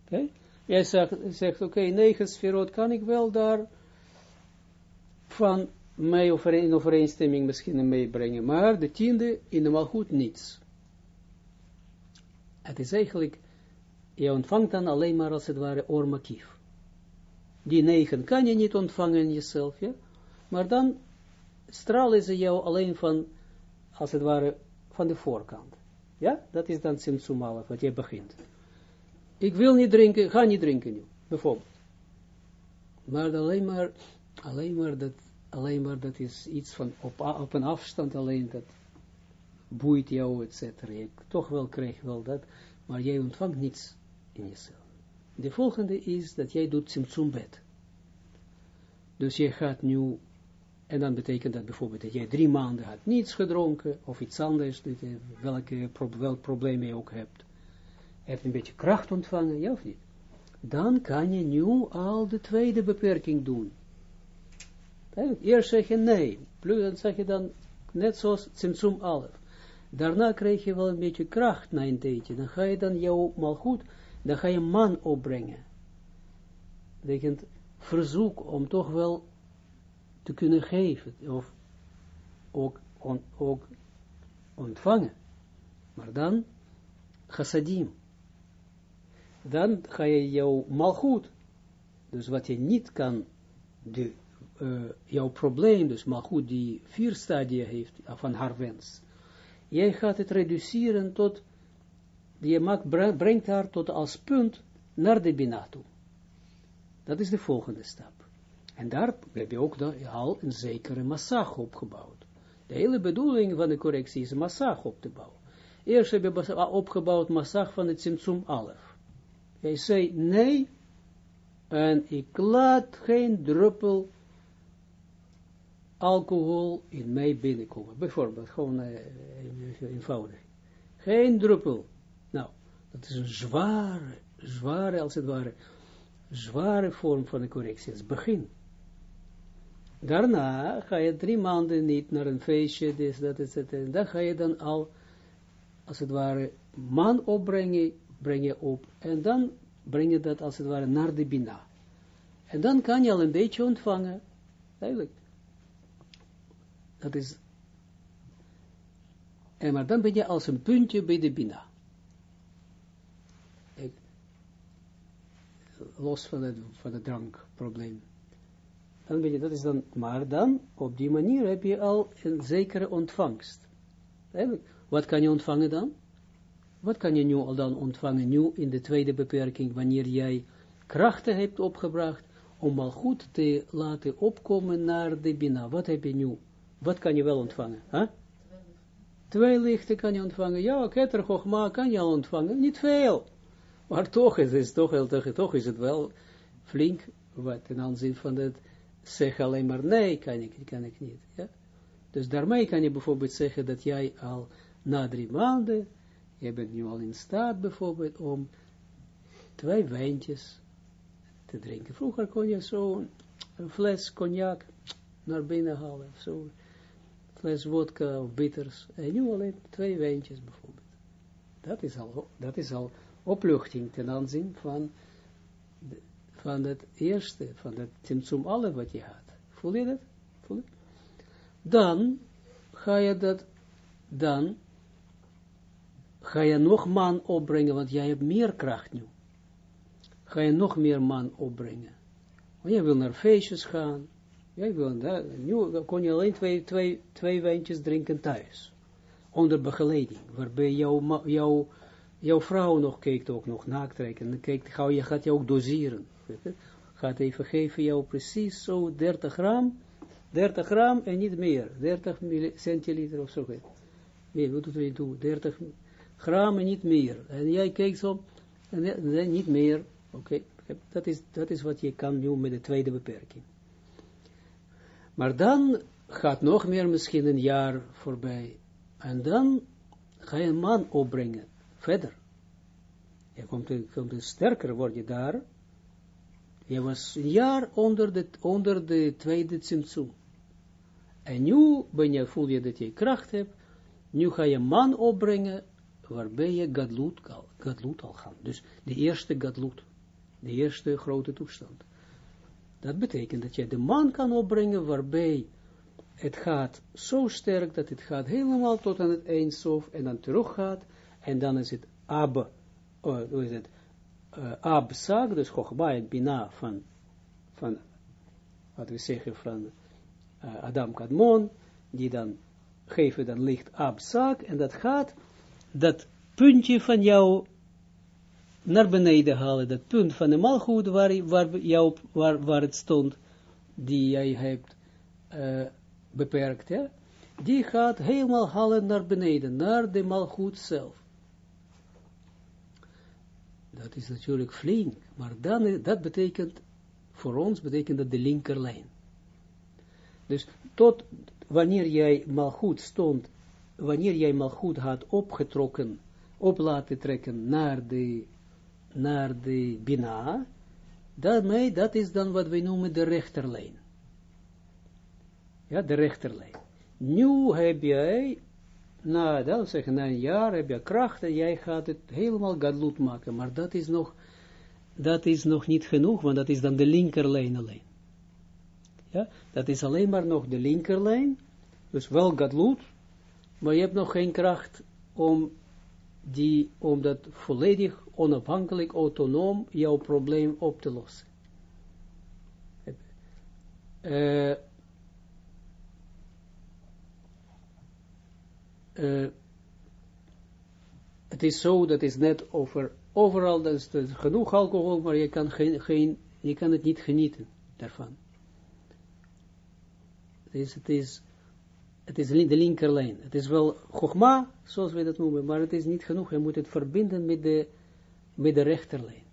Oké? Jij zegt, oké, okay, negen sferot kan ik wel daar van mij in overeenstemming misschien meebrengen, maar de tiende in de malgoed niets. Het is eigenlijk, je ontvangt dan alleen maar als het ware ormakief. Die negen kan je niet ontvangen in jezelf, ja? maar dan stralen ze jou alleen van, als het ware, van de voorkant. Ja, dat is dan Simtsumala, wat je begint ik wil niet drinken, ga niet drinken nu, bijvoorbeeld. Maar alleen maar, alleen maar dat, alleen maar dat is iets van op, op een afstand alleen, dat boeit jou, et cetera. Toch wel krijg wel dat, maar jij ontvangt niets in jezelf. De volgende is dat jij doet simtsumbed. Dus je gaat nu, en dan betekent dat bijvoorbeeld dat jij drie maanden had niets gedronken, of iets anders, welke, welk probleem je ook hebt hebt een beetje kracht ontvangen, ja of niet? Dan kan je nu al de tweede beperking doen. Eerst zeg je nee, plus dan zeg je dan, net zoals Tsimtsum Alef. Daarna krijg je wel een beetje kracht na een tijdje. Dan ga je dan jouw mal goed, dan ga je man opbrengen. Dat betekent verzoek om toch wel te kunnen geven, of ook, ook ontvangen. Maar dan chassadim dan ga je jouw malgoed, dus wat je niet kan, de, uh, jouw probleem, dus malgoed die vier stadia heeft van haar wens, jij gaat het reduceren tot, je maakt, brengt haar tot als punt naar de Bina toe. Dat is de volgende stap. En daar heb je ook al een zekere massag opgebouwd. De hele bedoeling van de correctie is massag op te bouwen. Eerst heb je opgebouwd massag van het Simtsum Alef. Hij zei nee, en ik laat geen druppel alcohol in mij binnenkomen. Bijvoorbeeld, gewoon uh, eenvoudig. Geen druppel. Dat is een zware, zware, als het ware, zware vorm van de correctie, het begin. Daarna ga je drie maanden niet naar een feestje, dit, dat, is het, en dan ga je dan al, als het ware, man opbrengen, breng je op, en dan breng je dat als het ware naar de Bina. En dan kan je al een beetje ontvangen, eigenlijk. Dat is, en maar dan ben je als een puntje bij de Bina. Los van het, van het drankprobleem. Dan ben je, dat is dan, maar dan, op die manier heb je al een zekere ontvangst. Wat kan je ontvangen dan? Wat kan je nu al dan ontvangen, nu in de tweede beperking, wanneer jij krachten hebt opgebracht, om al goed te laten opkomen naar de Bina. Wat heb je nu? Wat kan je wel ontvangen? Huh? Twee lichten kan je ontvangen. Ja, Chochma kan je al ontvangen. Niet veel. Maar toch is het, toch, toch is het wel flink, wat ten aanzien van het zeg alleen maar nee, kan ik, kan ik niet. Ja? Dus daarmee kan je bijvoorbeeld zeggen dat jij al na drie maanden, je bent nu al in staat bijvoorbeeld om twee wijntjes te drinken. Vroeger kon je zo een fles cognac naar binnen halen, of zo, fles vodka of bitters, en nu alleen twee wijntjes bijvoorbeeld. Dat is al, dat is al opluchting ten aanzien van, van het eerste, van het Timtsum alle wat je had. Voel je dat? Voel je? Dan ga je dat, dan ga je nog man opbrengen, want jij hebt meer kracht nu. Ga je nog meer man opbrengen. Want jij wil naar feestjes gaan. Jij wil, nu kon je alleen twee, twee, twee wijntjes drinken thuis. Onder begeleiding, waarbij jouw, jouw jouw vrouw nog kijkt ook nog naaktrekken, dan kijkt, ga, je gaat je ook doseren. Gaat even geven jou precies zo 30 gram, 30 gram en niet meer, 30 centiliter of zo. Nee, wat doet hij doen? 30 gram en niet meer. En jij kijkt zo, en niet meer, oké, dat, is, dat is wat je kan doen met de tweede beperking. Maar dan gaat nog meer, misschien een jaar voorbij, en dan ga je een man opbrengen verder. Je komt, komt sterker, word daar. Je was een jaar onder de, onder de tweede tsimtsum. En nu ben je, voel je dat je kracht hebt. Nu ga je man opbrengen, waarbij je gadlut, gadlut al gaat. Dus de eerste gadlut. De eerste grote toestand. Dat betekent dat je de man kan opbrengen, waarbij het gaat zo sterk, dat het gaat helemaal tot aan het eindsof, en dan terug gaat, en dan is het ab, uh, hoe is het, uh, ab sag, dus Chochba en Bina van, van, wat we zeggen, van uh, Adam Kadmon, die dan geven dan licht ab sag, en dat gaat, dat puntje van jou naar beneden halen, dat punt van de malgoed waar, waar, jou, waar, waar het stond, die jij hebt uh, beperkt, die gaat helemaal halen naar beneden, naar de malgoed zelf. Dat is natuurlijk flink, maar dan, dat betekent, voor ons betekent dat de linkerlijn. Dus tot wanneer jij mal goed stond, wanneer jij mal goed had opgetrokken, op laten trekken naar de, naar de bina, daarmee, dat is dan wat wij noemen de rechterlijn. Ja, de rechterlijn. Nu heb jij na, dat zeggen, na een jaar heb je kracht en jij gaat het helemaal gadloed maken. Maar dat is nog, dat is nog niet genoeg, want dat is dan de linkerlijn alleen. Ja, dat is alleen maar nog de linkerlijn, dus wel gadloed, maar je hebt nog geen kracht om, die, om dat volledig onafhankelijk, autonoom, jouw probleem op te lossen. Uh, uh, het is zo, dat is net over, overal, dat is, genoeg alcohol, maar je kan, geen, geen, je kan het niet genieten daarvan. Het is, is, het is de linkerlijn. Het is wel gogma, zoals we dat noemen, maar het is niet genoeg. Je moet het verbinden met de, met de rechterlijn.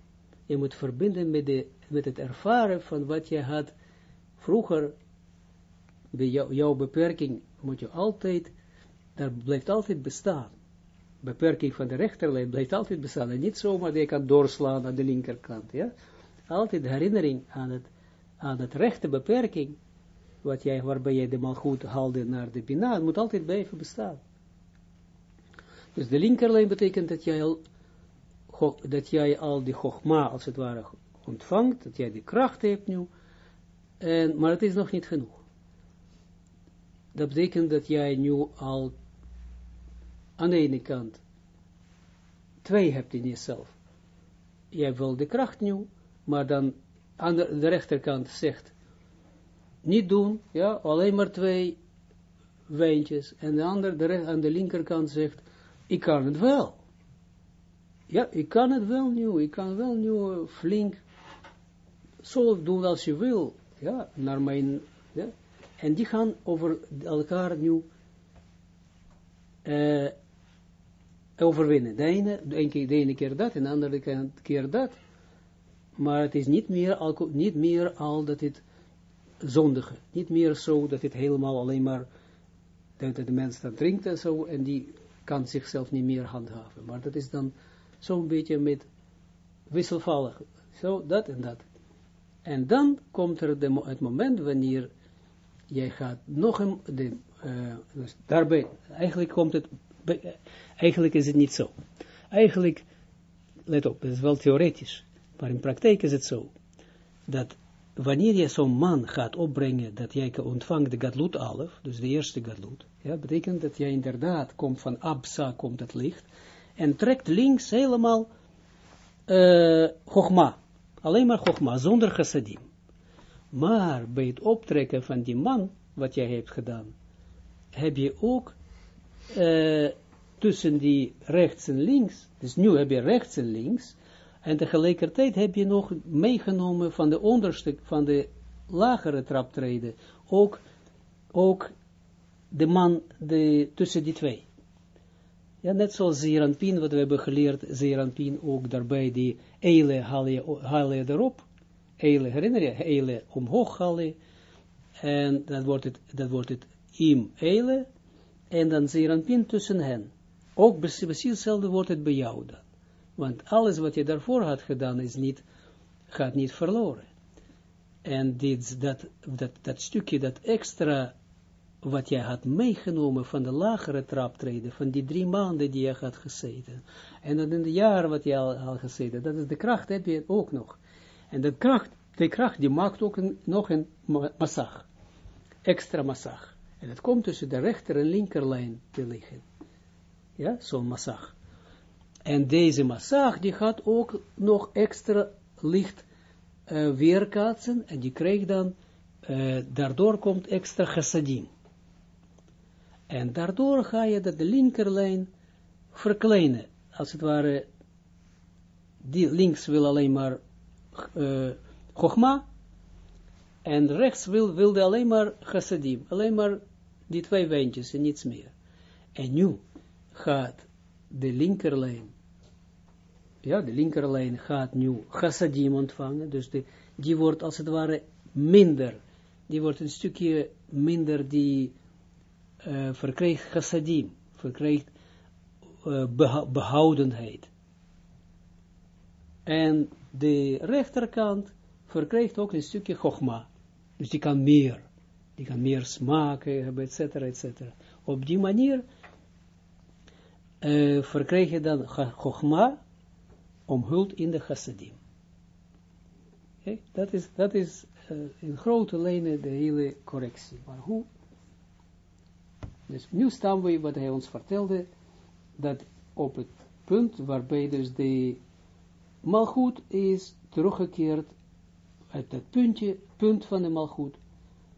Je moet verbinden met, de, met het ervaren van wat je had vroeger, bij jou, jouw beperking, moet je altijd dat blijft altijd bestaan. Beperking van de rechterlijn blijft altijd bestaan. En niet zomaar dat je kan doorslaan aan de linkerkant. Ja? altijd herinnering aan het, aan het rechte beperking, wat jij, waarbij jij de malgoed haalde naar de bina, moet altijd blijven bestaan. Dus de linkerlijn betekent dat jij al, dat jij al die chogma, als het ware, ontvangt, dat jij die kracht hebt nu, en, maar het is nog niet genoeg. Dat betekent dat jij nu al aan de ene kant twee hebt in jezelf. Jij wil de kracht nu, maar dan aan de, rechterkant zegt, niet doen, ja, alleen maar twee wijntjes, en de andere, de, aan de linkerkant zegt, ik kan het wel. Ja, ik kan het wel nu, ik kan wel nu flink zo doen als je wil, ja, naar mijn, ja, en die gaan over elkaar nu overwinnen. De ene, keer dat, en de andere keer dat, maar het is niet meer, al, niet meer al dat het zondige, niet meer zo dat het helemaal alleen maar, dat de mens dan drinkt en zo, en die kan zichzelf niet meer handhaven. Maar dat is dan zo'n beetje met wisselvallig. Zo, dat en dat. En dan komt er het moment wanneer jij gaat nog een, de, uh, dus daarbij, eigenlijk komt het, eigenlijk is het niet zo. Eigenlijk, let op, het is wel theoretisch, maar in praktijk is het zo, dat wanneer je zo'n man gaat opbrengen, dat jij ontvangt de gadlut alef, dus de eerste gadlut, ja, betekent dat jij inderdaad komt van Absa, komt het licht, en trekt links helemaal uh, Chogma, alleen maar Chogma, zonder chassadim. Maar bij het optrekken van die man, wat jij hebt gedaan, heb je ook uh, tussen die rechts en links, dus nu heb je rechts en links, en tegelijkertijd heb je nog meegenomen van de onderste, van de lagere traptreden, ook, ook de man de, tussen die twee. Ja, net zoals Zeranpin, wat we hebben geleerd, Zeranpin ook daarbij, die eile haal je, erop, eile, herinner je, eile omhoog halen, en dan wordt het, dan wordt het im eile, en dan Zeranpin tussen hen. Ook precies hetzelfde wordt het bij jou dan. Want alles wat je daarvoor had gedaan, is niet, gaat niet verloren. En dit, dat, dat, dat stukje, dat extra, wat jij had meegenomen van de lagere traptreden, van die drie maanden die je had gezeten, en dan in de jaren wat je al had gezeten, dat is de kracht, heb je ook nog. En de kracht, de kracht, die maakt ook nog een massag, extra massag. En het komt tussen de rechter en linkerlijn te liggen. Ja, zo'n massag. En deze massag, die gaat ook nog extra licht uh, weerkaatsen, en die krijgt dan, uh, daardoor komt extra chassadim. En daardoor ga je dat de linkerlijn verkleinen, als het ware, die links wil alleen maar uh, en rechts wil, wilde alleen maar chassadim, alleen maar die twee wijntjes en niets meer. En nu gaat de linkerlijn, ja, de linkerlijn gaat nu chassadim ontvangen, dus die wordt als het ware minder, die wordt een stukje minder, die uh, verkrijgt chassadim, verkrijgt uh, behoudenheid. En de rechterkant verkrijgt ook een stukje chogma, dus die kan meer, die kan meer smaken hebben, et cetera, et cetera. Op die manier uh, verkrijg je dan Chogma omhuld in de chassadim. Dat is, dat is uh, in grote lijnen de hele correctie. Maar hoe? Dus nu staan we, wat hij ons vertelde, dat op het punt waarbij dus de malgoed is teruggekeerd, uit dat puntje, punt van de malgoed,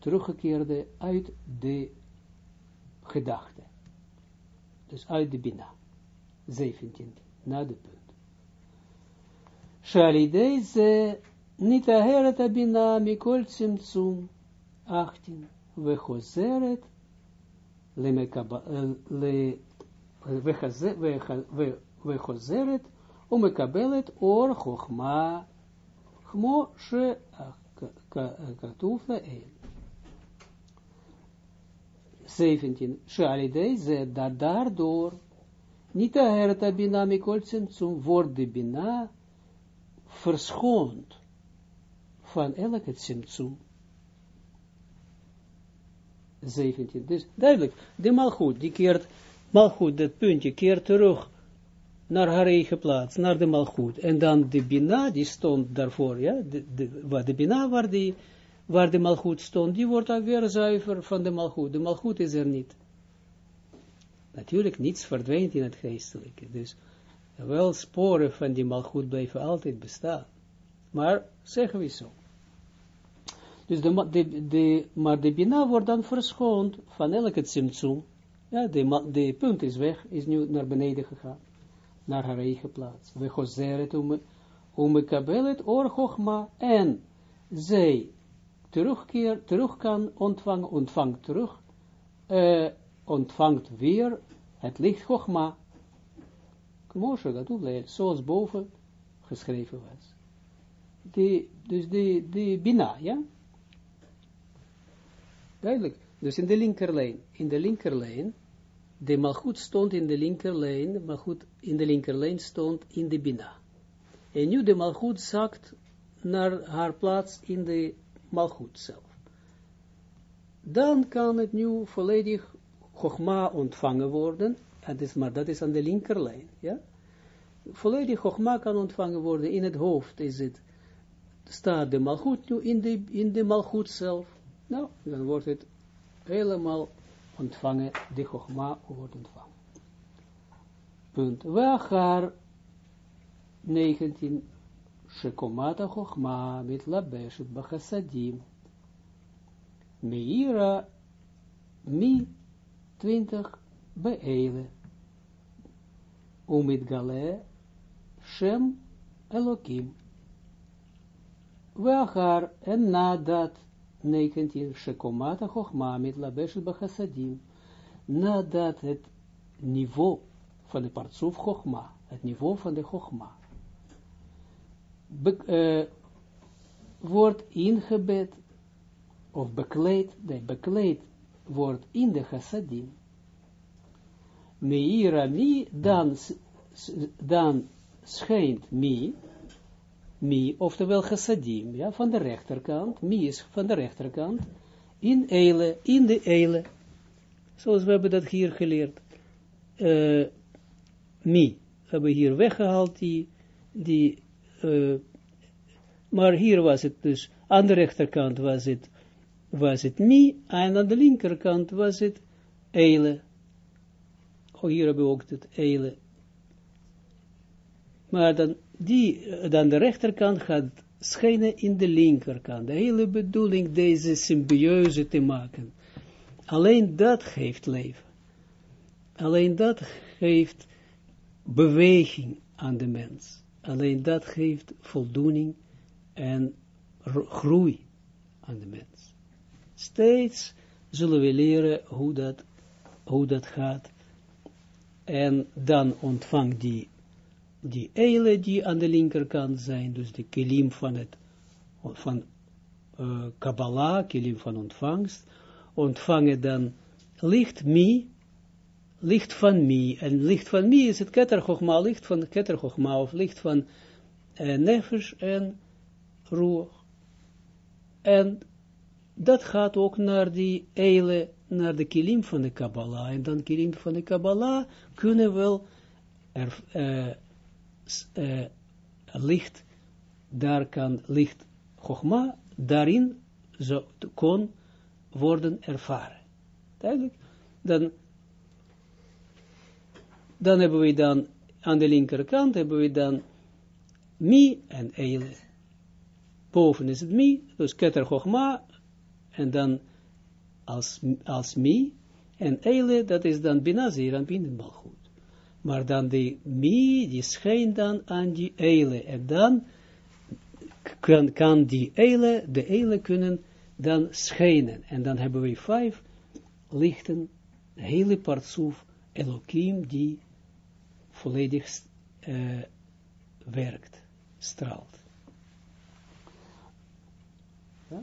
teruggekeerde uit de gedachte. Dus uit de Bina. 17. Na de punt. Shalidei ze niet aheret abina mikol tzimtzum. 18. We chozeret וחוזרת ומקבלת אור חוכמה כמו שכתוב לעיל. 17. Shalidei ze dat daardoor niet de herta bina mikoltsen zum wordt de bina verschoond van elke tsimtsum. 17. Dus duidelijk, de malgoed, die keert, malgoed, dat puntje, keert terug naar haar eigen plaats, naar de malgoed. En dan de bina, die stond daarvoor, ja, de, de, de bina, waar, die, waar de malgoed stond, die wordt dan weer zuiver van de malgoed. De malgoed is er niet. Natuurlijk, niets verdwijnt in het geestelijke. Dus wel sporen van die malgoed blijven altijd bestaan. Maar, zeggen we zo. Dus de, de, de, maar de bina wordt dan verschoond van elke tsimtsum. Ja, de, de punt is weg, is nu naar beneden gegaan. Naar haar eigen plaats. We gozeret om, om kabelet or. En zij terugkeer, terug kan ontvangen, ontvangt terug, uh, ontvangt weer het licht chogma. Moshe leert, zoals boven geschreven was. Die, dus de, de bina, ja? Duidelijk. Dus in de linkerlijn, in de linkerlijn, de malgoed stond in de linkerlijn, malgoed in de linkerlijn stond in de bina. En nu de malgoed zakt naar haar plaats in de malgoed zelf. Dan kan het nu volledig Chogma ontvangen worden, en is, maar dat is aan de linkerlijn, ja. Volledig Chogma kan ontvangen worden, in het hoofd is het, staat de malgoed nu in de, in de malgoed zelf. Nou, dan wordt het helemaal ontvangen, de Chogma wordt ontvangen. Punt. Wachar 19. Shekomata Chogma mit labeshet bachasadim. Meira mi 20 beele. Umit gale Shem Elokim. Wachar en nadat 19 Shekomata Chochma met Labeshel Bachasadim. Nadat het niveau van de partsoef Chochma, het niveau van de Chochma, be, uh, wordt ingebed of bekleed, nee, bekleed wordt in de chassadim. Meira mi, dan, dan schijnt mi, mi, oftewel chassadim, ja, van de rechterkant, mi is van de rechterkant, in eile, in de eile, zoals we hebben dat hier geleerd, uh, mi, we hebben hier weggehaald die, die, uh, maar hier was het dus, aan de rechterkant was het was het mi, en aan de linkerkant was het eile. Oh, hier hebben we ook het eile. Maar dan, die, dan de rechterkant gaat schijnen in de linkerkant. De hele bedoeling deze symbiose te maken. Alleen dat geeft leven. Alleen dat geeft beweging aan de mens. Alleen dat geeft voldoening en groei aan de mens. Steeds zullen we leren hoe dat, hoe dat gaat. En dan ontvang die, die eilen die aan de linkerkant zijn, dus de kilim van het, van uh, Kabbalah, kilim van ontvangst, ontvangen dan licht mi, licht van mi, en licht van mi is het ketterchogma, licht van ketterchogma, of licht van uh, nefesh en roer. En dat gaat ook naar die eile, naar de kilim van de Kabbalah. En dan kilim van de Kabbalah kunnen wel er, uh, uh, licht, daar kan licht Chogma, daarin zo, kon worden ervaren. Duidelijk? Dan, dan hebben we dan, aan de linkerkant hebben we dan mi en eile. Boven is het mi, dus keter Chogma, en dan als, als mi, en eile, dat is dan binazir en binnenbalgoed. Maar dan de mi, die schijnt dan aan die eile, en dan kan, kan die eile, de eile kunnen dan schijnen. En dan hebben we vijf lichten, hele partsoef, Elohim, die volledig uh, werkt, straalt. Ja.